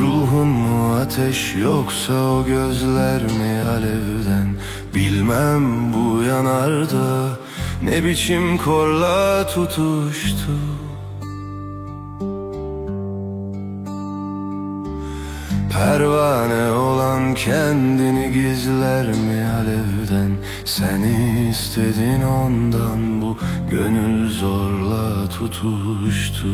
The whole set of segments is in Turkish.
ruhun mu ateş yoksa o gözler mi alevden? Bilmem bu yanarda ne biçim korla tutuştu. Pervane olan kendini gizler mi alevden? Sen istedin ondan bu gönül zorla tutuştu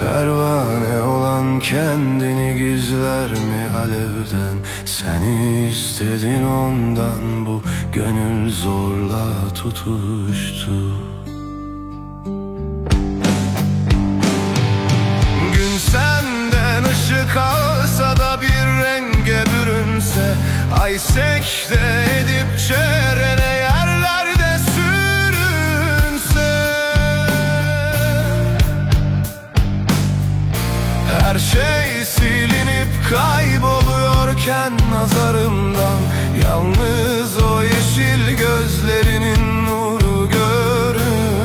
Pervane olan kendini gizler mi alevden? Sen istedin ondan bu gönül zorla tutuştu. Gün senden ışık alsa da bir renge bürünse Ay sekte edip çevrene Her şey silinip kayboluyorken nazarımdan Yalnız o yeşil gözlerinin nuru görünse.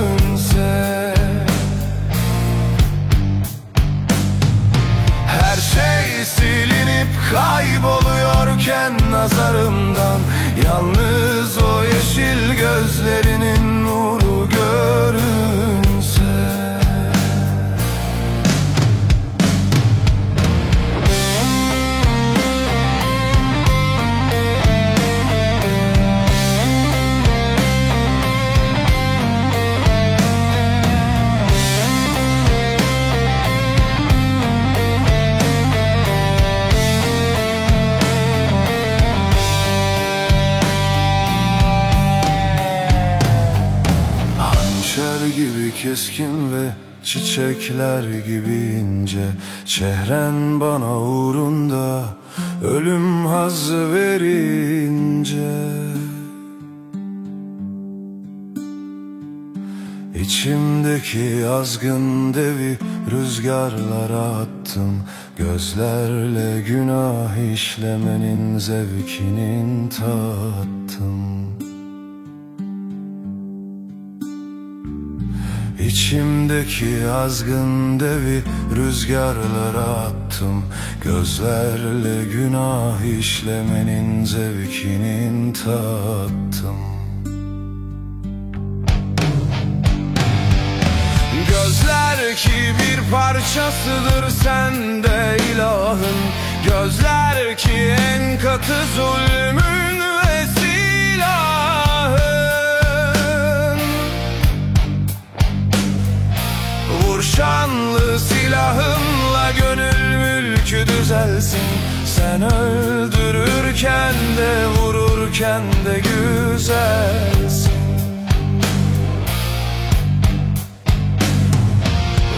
Her şey silinip kayboluyorken nazarımdan Yalnız o yeşil gözlerinin keskin ve çiçekler gibi ince. Çehren bana uğrunda ölüm hazzı verince. İçimdeki azgın devi rüzgarlara attım. Gözlerle günah işlemenin zevkinin tattım İçimdeki azgın devi rüzgarlara attım. Gözlerle günah işlemenin zevkinin tattım. Gözler ki bir parçasıdır sende ilahın. Gözler ki en katı zulmün mülkü düzelsin. Sen öldürürken de vururken de güzelsin.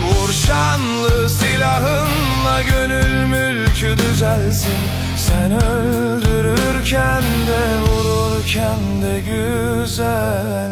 Vur şanlı silahınla gönül mülkü düzelsin. Sen öldürürken de vururken de güzelsin